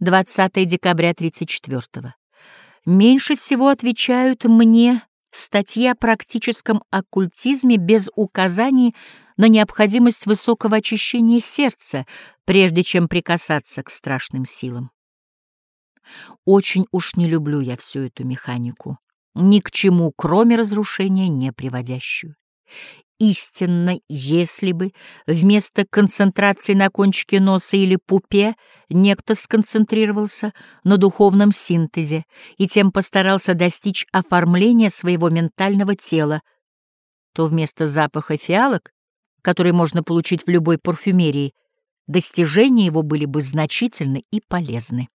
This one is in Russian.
20 декабря 34 -го. Меньше всего отвечают мне статьи о практическом оккультизме без указаний на необходимость высокого очищения сердца, прежде чем прикасаться к страшным силам. Очень уж не люблю я всю эту механику, ни к чему, кроме разрушения, не приводящую. Истинно, если бы вместо концентрации на кончике носа или пупе некто сконцентрировался на духовном синтезе и тем постарался достичь оформления своего ментального тела, то вместо запаха фиалок, который можно получить в любой парфюмерии, достижения его были бы значительны и полезны.